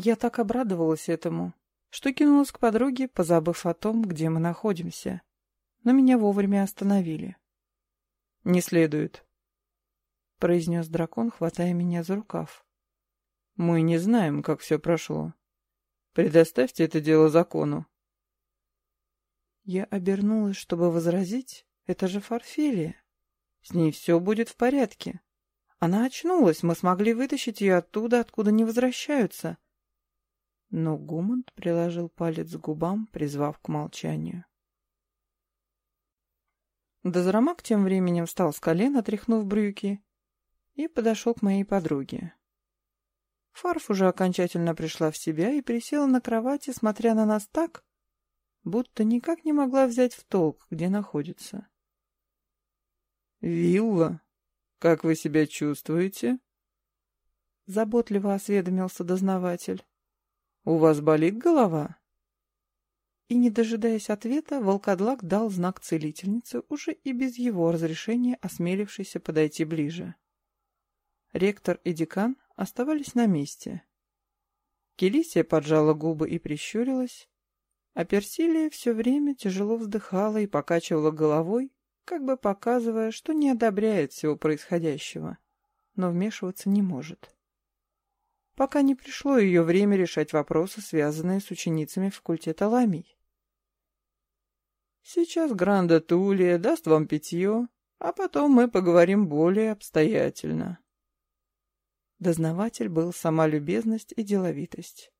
Я так обрадовалась этому, что кинулась к подруге, позабыв о том, где мы находимся. Но меня вовремя остановили. «Не следует», — произнес дракон, хватая меня за рукав. «Мы не знаем, как все прошло. Предоставьте это дело закону». Я обернулась, чтобы возразить. Это же Фарфелия. С ней все будет в порядке. Она очнулась, мы смогли вытащить ее оттуда, откуда не возвращаются. Но Гумант приложил палец к губам, призвав к молчанию. Дозрамак тем временем встал с колена, тряхнув брюки, и подошел к моей подруге. Фарф уже окончательно пришла в себя и присела на кровати, смотря на нас так, будто никак не могла взять в толк, где находится. «Вилла, как вы себя чувствуете?» Заботливо осведомился дознаватель. «У вас болит голова?» И, не дожидаясь ответа, волкодлак дал знак целительнице, уже и без его разрешения осмелившейся подойти ближе. Ректор и декан оставались на месте. Келисия поджала губы и прищурилась, а Персилия все время тяжело вздыхала и покачивала головой, как бы показывая, что не одобряет всего происходящего, но вмешиваться не может. Пока не пришло ее время решать вопросы, связанные с ученицами факультета ламий. Сейчас Гранда Тулия даст вам питье, а потом мы поговорим более обстоятельно. Дознаватель был сама любезность и деловитость.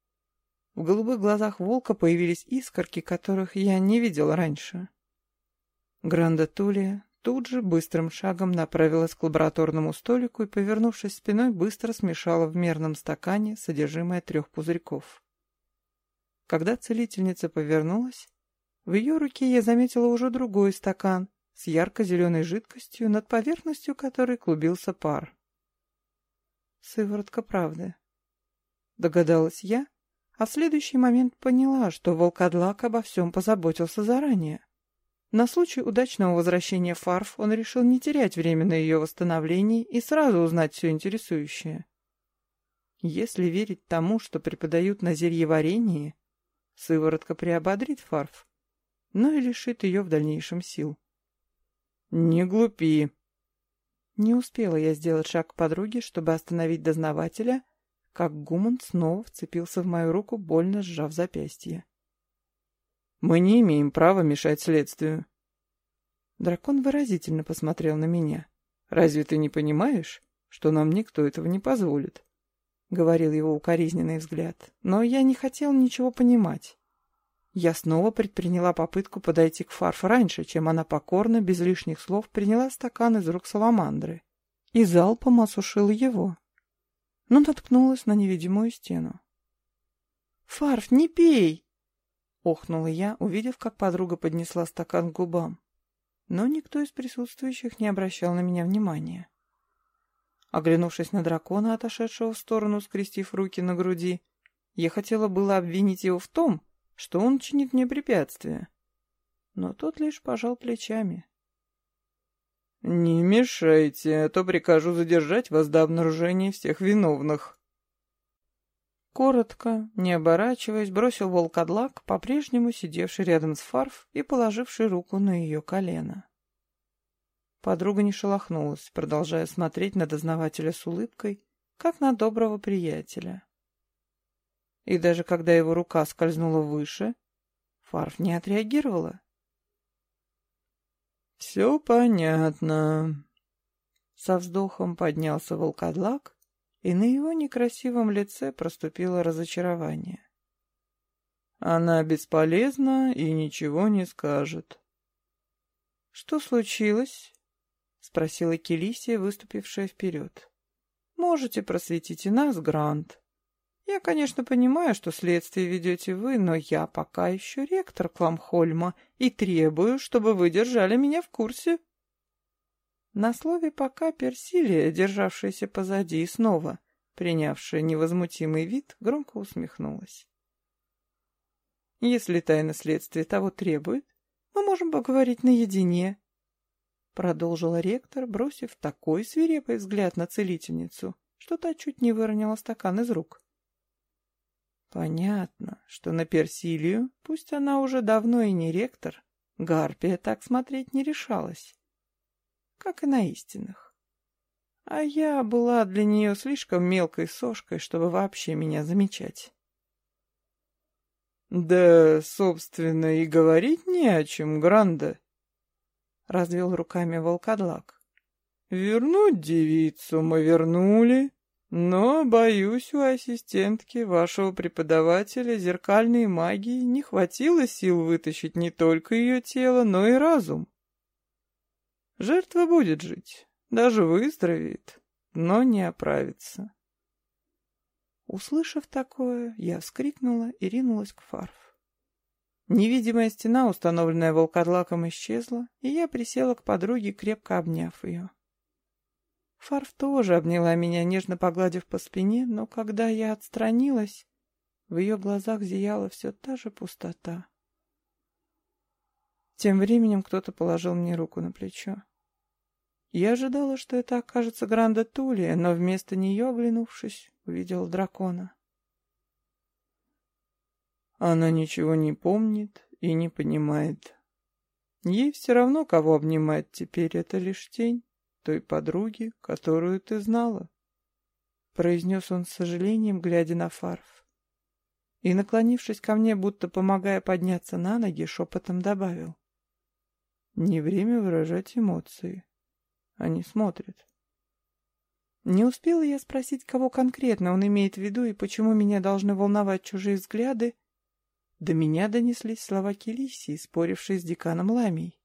В голубых глазах волка появились искорки, которых я не видел раньше. Гранда Тулия тут же быстрым шагом направилась к лабораторному столику и, повернувшись спиной, быстро смешала в мерном стакане содержимое трех пузырьков. Когда целительница повернулась, в ее руке я заметила уже другой стакан с ярко-зеленой жидкостью, над поверхностью которой клубился пар. «Сыворотка правды», — догадалась я, а в следующий момент поняла, что волкодлак обо всем позаботился заранее. На случай удачного возвращения Фарф он решил не терять время на ее восстановлении и сразу узнать все интересующее. Если верить тому, что преподают на зельеварении, сыворотка приободрит Фарф, но и лишит ее в дальнейшем сил. «Не глупи!» Не успела я сделать шаг к подруге, чтобы остановить дознавателя, как Гуман снова вцепился в мою руку, больно сжав запястье. Мы не имеем права мешать следствию. Дракон выразительно посмотрел на меня. Разве ты не понимаешь, что нам никто этого не позволит? Говорил его укоризненный взгляд. Но я не хотел ничего понимать. Я снова предприняла попытку подойти к Фарф раньше, чем она покорно, без лишних слов, приняла стакан из рук Саламандры и залпом осушила его, но наткнулась на невидимую стену. «Фарф, не пей!» Охнула я, увидев, как подруга поднесла стакан к губам. Но никто из присутствующих не обращал на меня внимания. Оглянувшись на дракона, отошедшего в сторону, скрестив руки на груди, я хотела было обвинить его в том, что он чинит мне препятствия. Но тот лишь пожал плечами. «Не мешайте, а то прикажу задержать вас до обнаружения всех виновных». Коротко, не оборачиваясь, бросил волкодлак, по-прежнему сидевший рядом с Фарф и положивший руку на ее колено. Подруга не шелохнулась, продолжая смотреть на дознавателя с улыбкой, как на доброго приятеля. И даже когда его рука скользнула выше, Фарф не отреагировала. «Все понятно». Со вздохом поднялся волкодлак и на его некрасивом лице проступило разочарование. Она бесполезна и ничего не скажет. — Что случилось? — спросила Келисия, выступившая вперед. — Можете просветить и нас, Грант. Я, конечно, понимаю, что следствие ведете вы, но я пока еще ректор Кламхольма и требую, чтобы вы держали меня в курсе. На слове «пока» Персилия, державшаяся позади и снова, принявшая невозмутимый вид, громко усмехнулась. «Если тайна следствия того требует, мы можем поговорить наедине», продолжила ректор, бросив такой свирепый взгляд на целительницу, что та чуть не выронила стакан из рук. Понятно, что на Персилию, пусть она уже давно и не ректор, Гарпия так смотреть не решалась. Как и на истинных. А я была для нее слишком мелкой сошкой, чтобы вообще меня замечать. «Да, собственно, и говорить не о чем, Гранда», — развел руками волкодлак. «Вернуть девицу мы вернули, но, боюсь, у ассистентки вашего преподавателя зеркальной магии не хватило сил вытащить не только ее тело, но и разум. Жертва будет жить, даже выздоровеет, но не оправится. Услышав такое, я вскрикнула и ринулась к фарф. Невидимая стена, установленная волкодлаком, исчезла, и я присела к подруге, крепко обняв ее. Фарф тоже обняла меня, нежно погладив по спине, но когда я отстранилась, в ее глазах зияла все та же пустота. Тем временем кто-то положил мне руку на плечо. Я ожидала, что это окажется Гранда Тулия, но вместо нее, оглянувшись, увидела дракона. Она ничего не помнит и не понимает. Ей все равно, кого обнимать теперь, это лишь тень той подруги, которую ты знала», — произнес он с сожалением, глядя на Фарф. И, наклонившись ко мне, будто помогая подняться на ноги, шепотом добавил. «Не время выражать эмоции. Они смотрят». Не успела я спросить, кого конкретно он имеет в виду и почему меня должны волновать чужие взгляды, до меня донеслись слова Келисии, спорившей с деканом Ламией.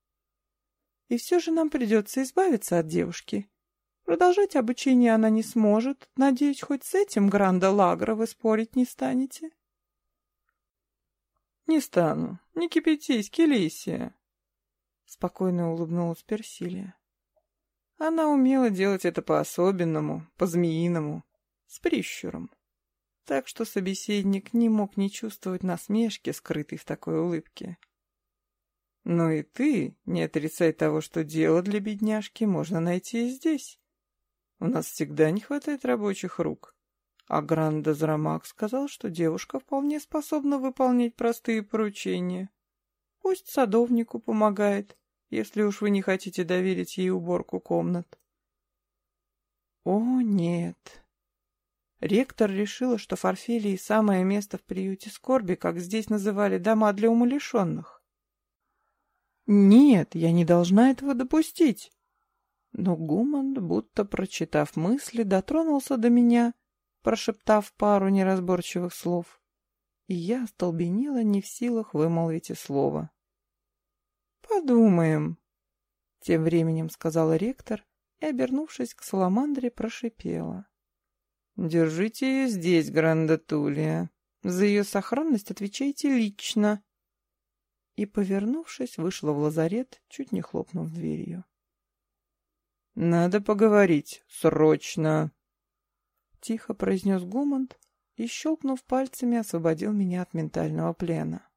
И все же нам придется избавиться от девушки. Продолжать обучение она не сможет. Надеюсь, хоть с этим Гранда Лагра вы спорить не станете. Не стану. Не кипятись, Келисия. Спокойно улыбнулась Персилия. Она умела делать это по-особенному, по-змеиному, с прищуром. Так что собеседник не мог не чувствовать насмешки, скрытой в такой улыбке. Но и ты не отрицай того, что дело для бедняжки можно найти и здесь. У нас всегда не хватает рабочих рук. А Гранда Зрамак сказал, что девушка вполне способна выполнять простые поручения. Пусть садовнику помогает, если уж вы не хотите доверить ей уборку комнат. О, нет. Ректор решила, что Форфелии самое место в приюте скорби, как здесь называли дома для умалишенных. «Нет, я не должна этого допустить!» Но Гуман, будто прочитав мысли, дотронулся до меня, прошептав пару неразборчивых слов, и я остолбенела не в силах вымолвить и слова. «Подумаем», — тем временем сказал ректор и, обернувшись к Саламандре, прошипела. «Держите ее здесь, Грандатулия. За ее сохранность отвечайте лично» и, повернувшись, вышла в лазарет, чуть не хлопнув дверью. «Надо поговорить, срочно!» Тихо произнес Гумант и, щелкнув пальцами, освободил меня от ментального плена.